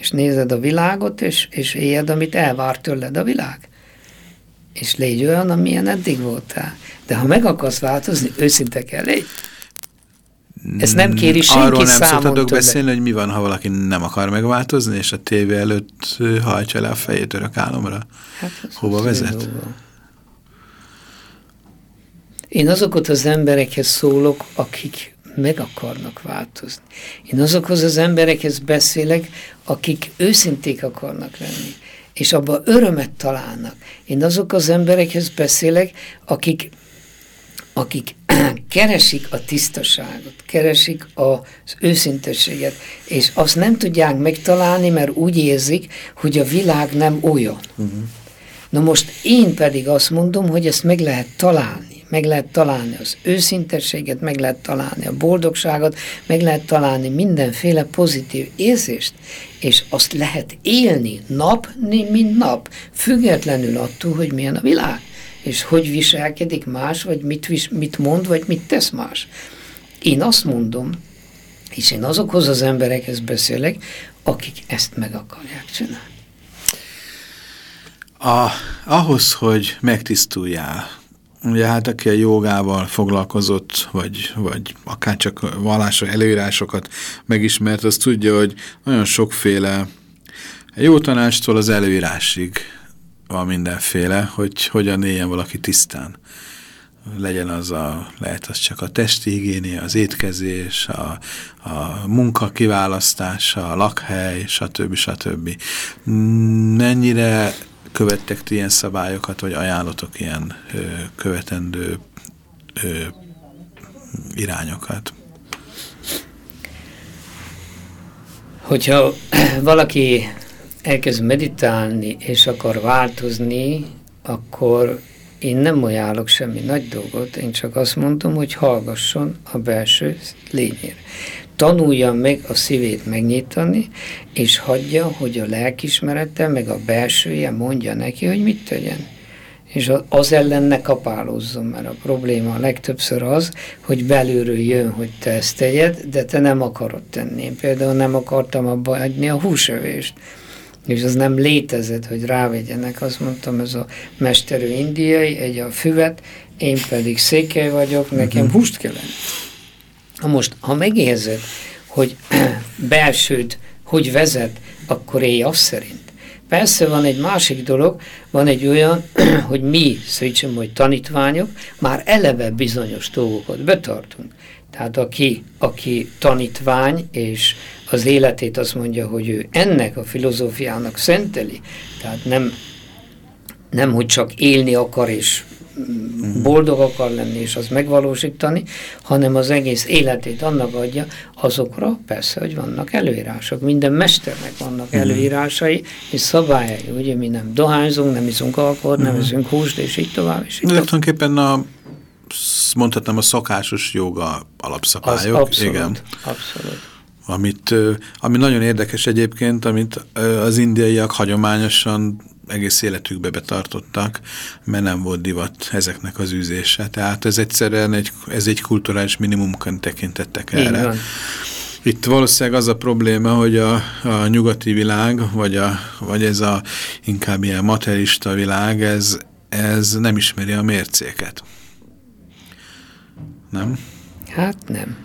és nézed a világot, és, és éljed, amit elvár tőled a világ. És légy olyan, amilyen eddig voltál. De ha meg akarsz változni, őszinte kell légy. Ez nem kéri senki Arról nem szoktatok beszélni, hogy mi van, ha valaki nem akar megváltozni, és a tévé előtt hajtsa le a fejét örök álomra. Hát, Hova vezet? Én azokat az emberekhez szólok, akik meg akarnak változni. Én azokhoz az emberekhez beszélek, akik őszinték akarnak lenni, és abban örömet találnak. Én azok az emberekhez beszélek, akik, akik keresik a tisztaságot, keresik az őszintességet, és azt nem tudják megtalálni, mert úgy érzik, hogy a világ nem olyan. Uh mhm. -huh. Na most én pedig azt mondom, hogy ezt meg lehet találni meg lehet találni az őszintességet, meg lehet találni a boldogságot, meg lehet találni mindenféle pozitív érzést, és azt lehet élni nap, mint nap, függetlenül attól, hogy milyen a világ, és hogy viselkedik más, vagy mit, vis, mit mond, vagy mit tesz más. Én azt mondom, És én azokhoz az emberekhez beszélek, akik ezt meg akarják csinálni. A, ahhoz, hogy megtisztuljál, ugye hát aki a jogával foglalkozott, vagy, vagy akár csak vallások, előírásokat megismert, az tudja, hogy nagyon sokféle jó tanástól az előírásig van mindenféle, hogy hogyan éljen valaki tisztán. Legyen az a, lehet az csak a testi higiénia, az étkezés, a, a munka kiválasztása, a lakhely, stb. stb. Mennyire követtek ti ilyen szabályokat, vagy ajánlotok ilyen ö, követendő ö, irányokat? Hogyha valaki elkezd meditálni, és akar változni, akkor én nem ajánlok semmi nagy dolgot, én csak azt mondom, hogy hallgasson a belső lényére. Tanulja meg a szívét megnyitani, és hagyja, hogy a lelkismerete, meg a belsője mondja neki, hogy mit tegyen. És az ellen ne kapálózzon, mert a probléma legtöbbször az, hogy belülről jön, hogy te ezt tegyed, de te nem akarod tenni. Én például nem akartam abba adni a húsövést és az nem létezett, hogy rávegyenek. Azt mondtam, ez a mesterő indiai, egy a füvet, én pedig székely vagyok, nekem uh-huh. húst kell lenni. most, ha megérzed, hogy belsőd hogy vezet, akkor élj azt szerint. Persze van egy másik dolog, van egy olyan, hogy mi, szítsem, hogy tanítványok, már eleve bizonyos dolgokat betartunk. Tehát aki, aki tanítvány, és az életét azt mondja, hogy ő ennek a filozófiának szenteli, tehát nem, nem hogy csak élni akar és boldog akar lenni és az megvalósítani, hanem az egész életét annak adja, azokra persze, hogy vannak előírások. Minden mesternek vannak mhm. előírásai és szabályai. Ugye mi nem dohányzunk, nem iszunk alkoholt, nem mhm. iszunk húst, és így tovább. És így tovább. tulajdonképpen a mondhatnám a szokásos joga alapszabályok. Az abszolút, igen. abszolút. Amit, ami nagyon érdekes egyébként, amit az indiaiak hagyományosan egész életükbe betartottak, mert nem volt divat ezeknek az űzése. Tehát ez egyszerűen egy, ez egy kulturális minimumkan tekintettek erre. Itt valószínűleg az a probléma, hogy a, a nyugati világ, vagy, a, vagy ez a inkább ilyen materialista világ, ez, ez nem ismeri a mércéket. Nem? Hát nem.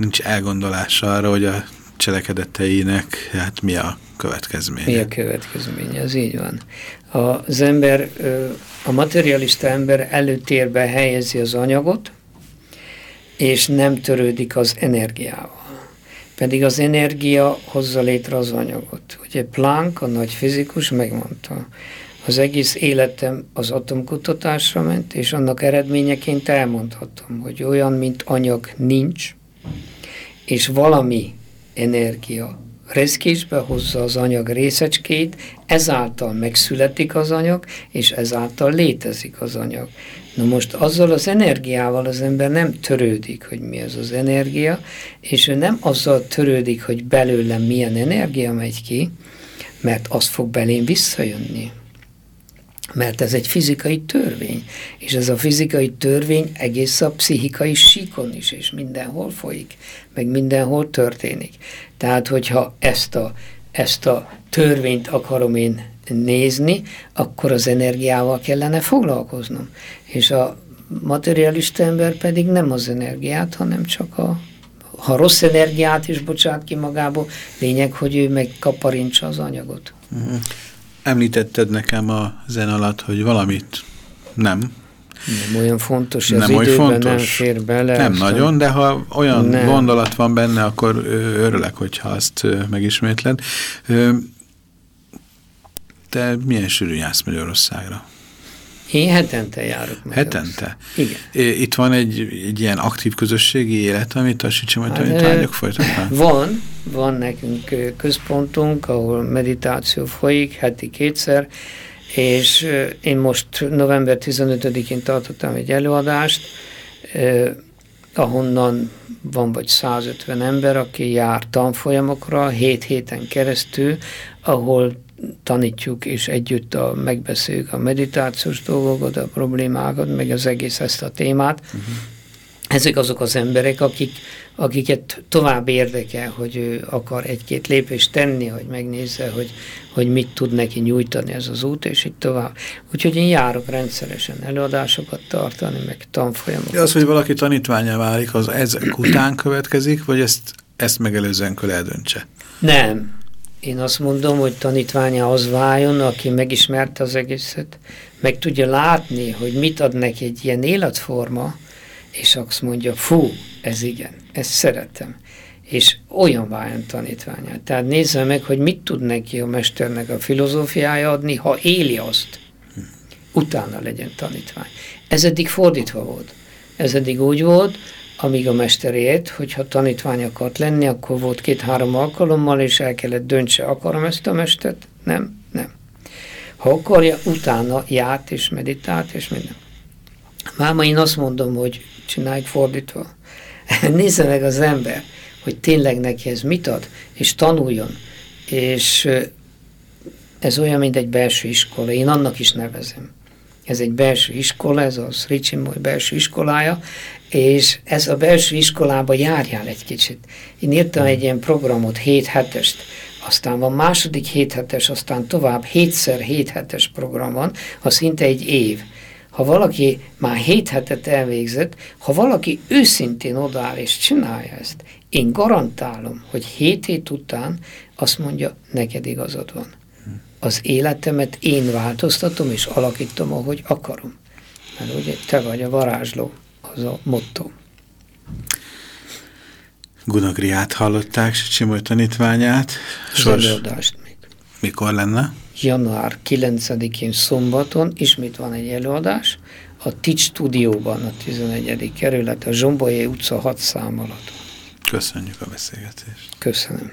Nincs elgondolása arra, hogy a cselekedeteinek hát mi a következménye. Mi a következménye, az így van. Az ember, a materialista ember előtérbe helyezi az anyagot, és nem törődik az energiával. Pedig az energia hozza létre az anyagot. Ugye Planck, a nagy fizikus megmondta, az egész életem az atomkutatásra ment, és annak eredményeként elmondhatom, hogy olyan, mint anyag nincs, és valami energia reszkésbe hozza az anyag részecskét, ezáltal megszületik az anyag, és ezáltal létezik az anyag. Na most azzal az energiával az ember nem törődik, hogy mi ez az energia, és ő nem azzal törődik, hogy belőlem milyen energia megy ki, mert az fog belém visszajönni mert ez egy fizikai törvény, és ez a fizikai törvény egész a pszichikai síkon is, és mindenhol folyik, meg mindenhol történik. Tehát, hogyha ezt a, ezt a törvényt akarom én nézni, akkor az energiával kellene foglalkoznom. És a materialista ember pedig nem az energiát, hanem csak a ha rossz energiát is bocsát ki magából, lényeg, hogy ő megkaparintsa az anyagot. Uh mhm. Említetted nekem a zen alatt, hogy valamit nem. Nem olyan fontos, nem az olyan fontos. nem fér bele. Nem aztán... nagyon, de ha olyan nem. gondolat van benne, akkor örülök, hogyha azt megismétled. Te milyen sűrű jársz Magyarországra? Én hetente járok meg. Hetente? Igen. Itt van egy, egy ilyen aktív közösségi élet, amit a Sicsimai hát, tanítványok folytatnak? Van, van nekünk központunk, ahol meditáció folyik heti kétszer, és én most november 15-én tartottam egy előadást, ahonnan van vagy 150 ember, aki jár tanfolyamokra 7 héten keresztül, ahol tanítjuk, és együtt a, megbeszéljük a meditációs dolgokat, a problémákat, meg az egész ezt a témát. Uh-huh. Ezek azok az emberek, akik, akiket tovább érdekel, hogy ő akar egy-két lépést tenni, hogy megnézze, hogy, hogy mit tud neki nyújtani ez az út, és így tovább. Úgyhogy én járok rendszeresen előadásokat tartani, meg tanfolyamokat. Az, hogy valaki tanítványa válik, az ezek után következik, vagy ezt, ezt megelőzően kell eldöntse? Nem. Én azt mondom, hogy tanítványa az váljon, aki megismerte az egészet, meg tudja látni, hogy mit ad neki egy ilyen életforma, és azt mondja, fú, ez igen, ezt szeretem. És olyan váljon tanítványát. Tehát nézze meg, hogy mit tud neki a mesternek a filozófiája adni, ha éli azt. Utána legyen tanítvány. Ez eddig fordítva volt. Ez eddig úgy volt, amíg a mester élt, hogyha tanítvány akart lenni, akkor volt két-három alkalommal, és el kellett döntse, akarom ezt a mestert? Nem, nem. Ha akarja, utána járt és meditált és minden. Máma én azt mondom, hogy csináljuk fordítva. Nézze meg az ember, hogy tényleg neki ez mit ad, és tanuljon. És ez olyan, mint egy belső iskola. Én annak is nevezem. Ez egy belső iskola, ez a Sri Chinmoy belső iskolája, és ez a belső iskolába járjál egy kicsit. Én írtam egy ilyen programot, 7 hetest, aztán van második 7 hetes, aztán tovább 7-szer 7 hetes program van, az szinte egy év ha valaki már hét hetet elvégzett, ha valaki őszintén odáll és csinálja ezt, én garantálom, hogy hét hét után azt mondja, neked igazad van. Az életemet én változtatom és alakítom, ahogy akarom. Mert ugye te vagy a varázsló, az a motto. Gunagriát hallották, Simoly tanítványát. Sors... előadást még. Mikor lenne? január 9-én szombaton ismét van egy előadás, a TICS stúdióban, a 11. kerület, a Zsombolyai utca 6 szám alatt. Köszönjük a beszélgetést. Köszönöm.